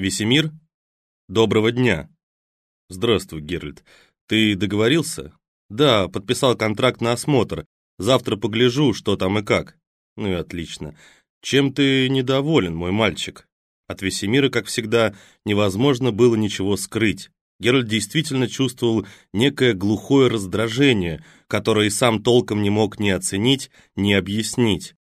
Весемир? Доброго дня. Здравствуй, Геральт. Ты договорился? Да, подписал контракт на осмотр. Завтра погляжу, что там и как. Ну и отлично. Чем ты недоволен, мой мальчик? От Весемира, как всегда, невозможно было ничего скрыть. Геральт действительно чувствовал некое глухое раздражение, которое и сам толком не мог ни оценить, ни объяснить.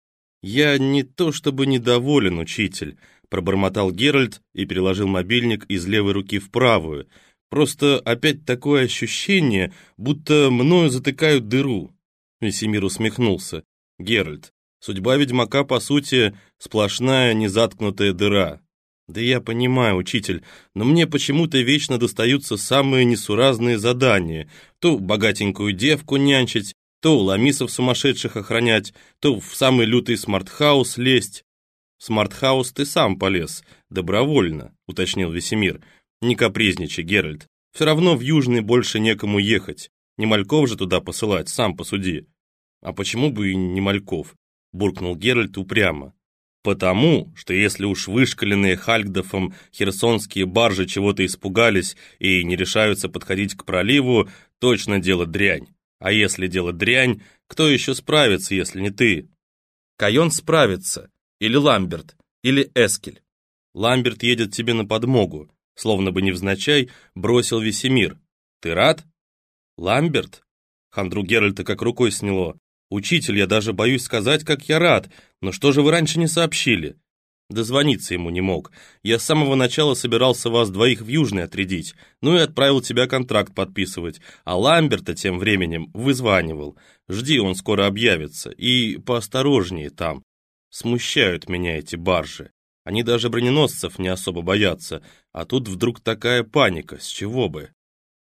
«Я не то чтобы недоволен, учитель», — пробормотал Геральт и переложил мобильник из левой руки в правую. «Просто опять такое ощущение, будто мною затыкают дыру». Весемир усмехнулся. «Геральт, судьба ведьмака, по сути, сплошная незаткнутая дыра. Да я понимаю, учитель, но мне почему-то вечно достаются самые несуразные задания. То богатенькую девку нянчить, то ламисов сумасшедших охранять, то в самый лютый смартхаус лезть. Смартхаус ты сам полез, добровольно, уточнил Весемир. Не капризничай, Геральт. Все равно в Южный больше некому ехать. Не Мальков же туда посылать, сам посуди. А почему бы и не Мальков? Буркнул Геральт упрямо. Потому, что если уж вышколенные Хальгдофом херсонские баржи чего-то испугались и не решаются подходить к проливу, точно дело дрянь. А если дело дрянь, кто еще справится, если не ты? Кайон справится. Или Ламберт. Или Эскель. Ламберт едет тебе на подмогу. Словно бы невзначай бросил Весемир. Ты рад? Ламберт? Хандру Геральта как рукой сняло. «Учитель, я даже боюсь сказать, как я рад, но что же вы раньше не сообщили?» Дозвониться ему не мог. Я с самого начала собирался вас двоих в Южный отрядить, ну и отправил тебя контракт подписывать, а Ламберта тем временем вызванивал. Жди, он скоро объявится, и поосторожнее там. Смущают меня эти баржи. Они даже броненосцев не особо боятся, а тут вдруг такая паника, с чего бы?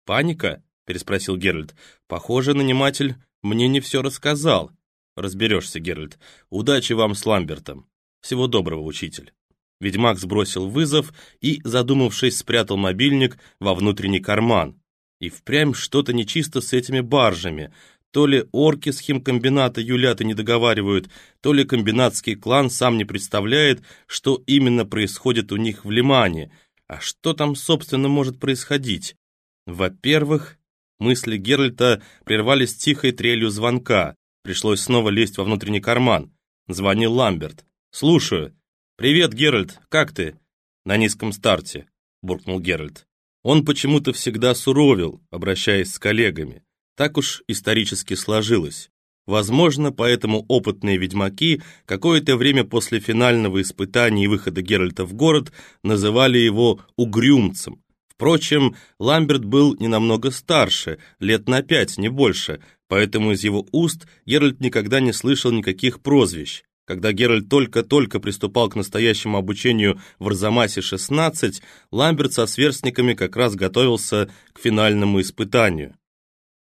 «Паника?» — переспросил Геральт. «Похоже, наниматель мне не все рассказал. Разберешься, Геральт. Удачи вам с Ламбертом. Всего доброго, учитель. Ведьмак сбросил вызов и, задумавшись, спрятал мобильник во внутренний карман. И впрямь что-то нечисто с этими баржами. То ли орки с химкомбината юлят и не договаривают, то ли комбинатский клан сам не представляет, что именно происходит у них в Лимане. А что там, собственно, может происходить? Во-первых, Мысли Геральта прервались тихой трелью звонка. Пришлось снова лезть во внутренний карман. Звонил Ламберт. «Слушаю». «Привет, Геральт, как ты?» «На низком старте», — буркнул Геральт. Он почему-то всегда суровил, обращаясь с коллегами. Так уж исторически сложилось. Возможно, поэтому опытные ведьмаки какое-то время после финального испытания и выхода Геральта в город называли его «угрюмцем», Впрочем, Ламберт был не намного старше, лет на пять, не больше, поэтому из его уст Геральт никогда не слышал никаких прозвищ. Когда Геральт только-только приступал к настоящему обучению в Арзамасе-16, Ламберт со сверстниками как раз готовился к финальному испытанию.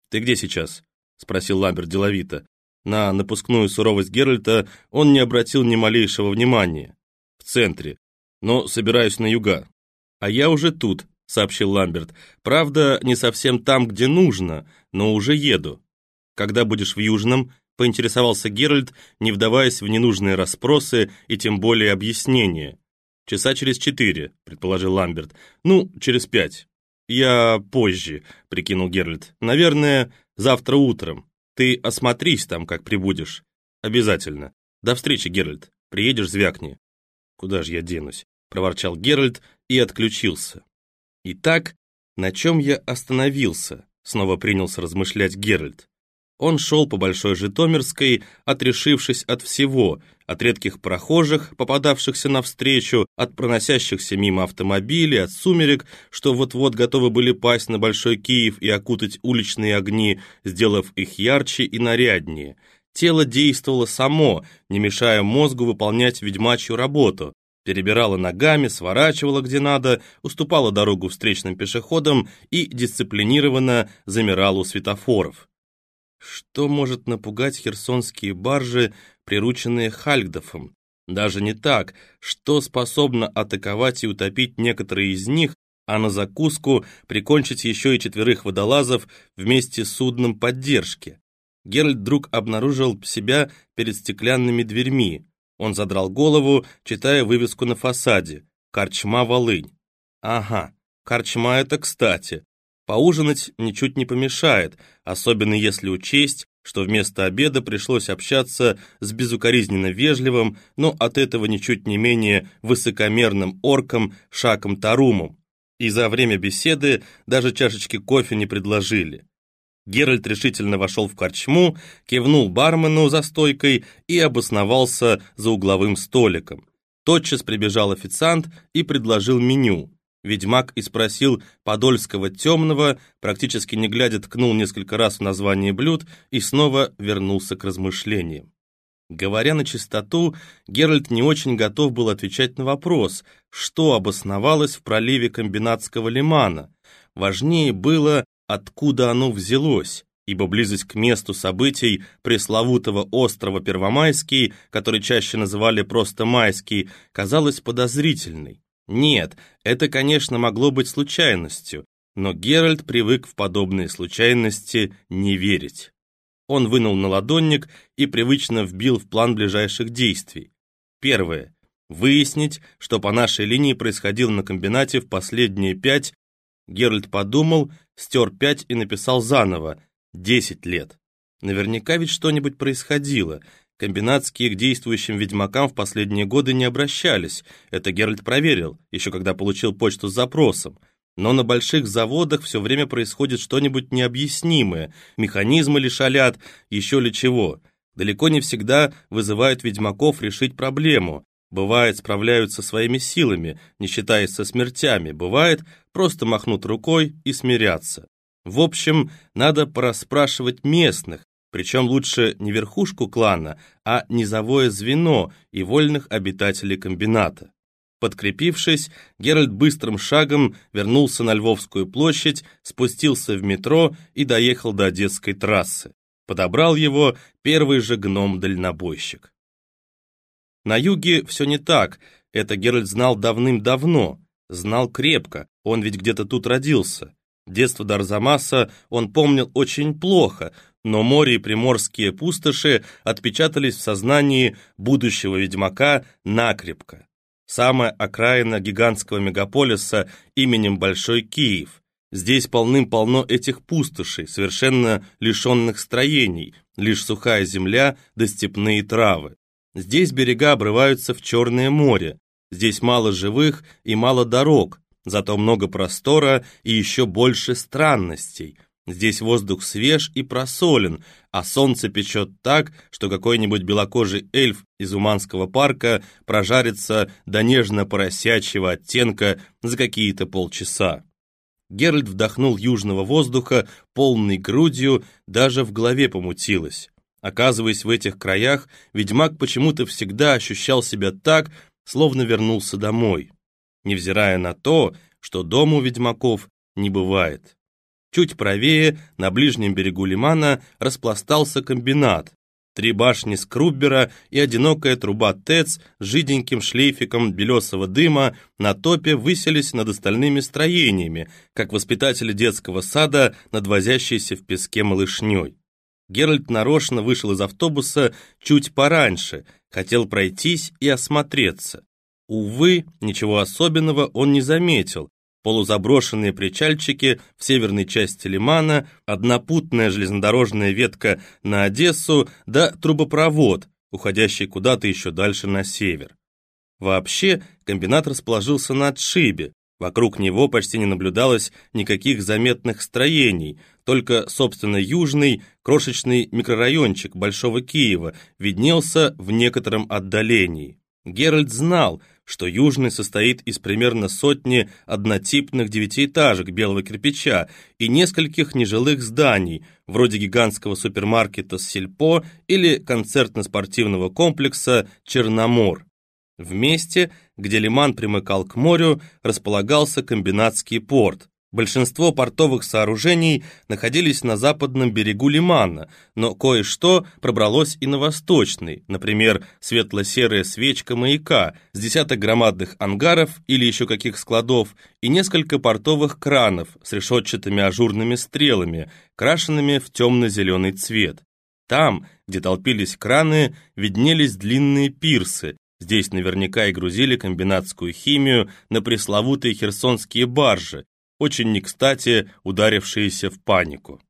«Ты где сейчас?» — спросил Ламберт деловито. На напускную суровость Геральта он не обратил ни малейшего внимания. «В центре. Но собираюсь на юга. А я уже тут», — сообщил Ламберт. «Правда, не совсем там, где нужно, но уже еду». «Когда будешь в Южном?» — поинтересовался Геральт, не вдаваясь в ненужные расспросы и тем более объяснения. «Часа через четыре», — предположил Ламберт. «Ну, через пять». «Я позже», — прикинул Геральт. «Наверное, завтра утром. Ты осмотрись там, как прибудешь». «Обязательно. До встречи, Геральт. Приедешь, звякни». «Куда же я денусь?» — проворчал Геральт и отключился. Итак, на чем я остановился? Снова принялся размышлять Геральт. Он шел по Большой Житомирской, отрешившись от всего, от редких прохожих, попадавшихся навстречу, от проносящихся мимо автомобилей, от сумерек, что вот-вот готовы были пасть на Большой Киев и окутать уличные огни, сделав их ярче и наряднее. Тело действовало само, не мешая мозгу выполнять ведьмачью работу, перебирала ногами, сворачивала где надо, уступала дорогу встречным пешеходам и дисциплинированно замирала у светофоров. Что может напугать херсонские баржи, прирученные Хальгдофом? Даже не так, что способно атаковать и утопить некоторые из них, а на закуску прикончить еще и четверых водолазов вместе с судном поддержки. Геральт вдруг обнаружил себя перед стеклянными дверьми. Он задрал голову, читая вывеску на фасаде «Корчма Волынь». Ага, корчма это кстати. Поужинать ничуть не помешает, особенно если учесть, что вместо обеда пришлось общаться с безукоризненно вежливым, но от этого ничуть не менее высокомерным орком Шаком Тарумом. И за время беседы даже чашечки кофе не предложили. Геральт решительно вошел в корчму, кивнул бармену за стойкой и обосновался за угловым столиком. Тотчас прибежал официант и предложил меню. Ведьмак и спросил подольского темного, практически не глядя ткнул несколько раз в название блюд и снова вернулся к размышлениям. Говоря на чистоту, Геральт не очень готов был отвечать на вопрос, что обосновалось в проливе комбинатского лимана. Важнее было, откуда оно взялось, ибо близость к месту событий пресловутого острова Первомайский, который чаще называли просто Майский, казалась подозрительной. Нет, это, конечно, могло быть случайностью, но Геральт привык в подобные случайности не верить. Он вынул на ладонник и привычно вбил в план ближайших действий. Первое. Выяснить, что по нашей линии происходило на комбинате в последние пять Геральт подумал, стер пять и написал заново. Десять лет. Наверняка ведь что-нибудь происходило. Комбинатские к действующим ведьмакам в последние годы не обращались. Это Геральт проверил, еще когда получил почту с запросом. Но на больших заводах все время происходит что-нибудь необъяснимое. Механизмы ли шалят, еще ли чего. Далеко не всегда вызывают ведьмаков решить проблему. Бывает, справляются своими силами, не считаясь со смертями. Бывает, просто махнут рукой и смирятся. В общем, надо порасспрашивать местных, причем лучше не верхушку клана, а низовое звено и вольных обитателей комбината. Подкрепившись, Геральт быстрым шагом вернулся на Львовскую площадь, спустился в метро и доехал до Одесской трассы. Подобрал его первый же гном-дальнобойщик. На юге все не так, это Геральт знал давным-давно, знал крепко, он ведь где-то тут родился. Детство Дарзамаса он помнил очень плохо, но море и приморские пустоши отпечатались в сознании будущего ведьмака накрепко. Самая окраина гигантского мегаполиса именем Большой Киев. Здесь полным-полно этих пустошей, совершенно лишенных строений, лишь сухая земля да степные травы. Здесь берега обрываются в Черное море, здесь мало живых и мало дорог, зато много простора и еще больше странностей. Здесь воздух свеж и просолен, а солнце печет так, что какой-нибудь белокожий эльф из Уманского парка прожарится до нежно-поросячьего оттенка за какие-то полчаса. Геральт вдохнул южного воздуха полной грудью, даже в голове помутилось. Оказываясь в этих краях, ведьмак почему-то всегда ощущал себя так, словно вернулся домой, невзирая на то, что дома у ведьмаков не бывает. Чуть правее, на ближнем берегу лимана, распластался комбинат. Три башни Скруббера и одинокая труба ТЭЦ с жиденьким шлейфиком белесого дыма на топе выселись над остальными строениями, как воспитатели детского сада над возящейся в песке малышней. Геральт нарочно вышел из автобуса чуть пораньше, хотел пройтись и осмотреться. Увы, ничего особенного он не заметил. Полузаброшенные причальчики в северной части лимана, однопутная железнодорожная ветка на Одессу, да трубопровод, уходящий куда-то еще дальше на север. Вообще, комбинат расположился на отшибе, Вокруг него почти не наблюдалось никаких заметных строений, только, собственно, южный, крошечный микрорайончик Большого Киева виднелся в некотором отдалении. Геральт знал, что южный состоит из примерно сотни однотипных девятиэтажек белого кирпича и нескольких нежилых зданий, вроде гигантского супермаркета «Сельпо» или концертно-спортивного комплекса «Черномор». В месте, где лиман примыкал к морю, располагался комбинатский порт. Большинство портовых сооружений находились на западном берегу лимана, но кое-что пробралось и на восточный, например, светло-серая свечка маяка с десяток громадных ангаров или еще каких складов и несколько портовых кранов с решетчатыми ажурными стрелами, крашенными в темно-зеленый цвет. Там, где толпились краны, виднелись длинные пирсы, Здесь наверняка и грузили комбинатскую химию на пресловутые херсонские баржи, очень не кстати ударившиеся в панику.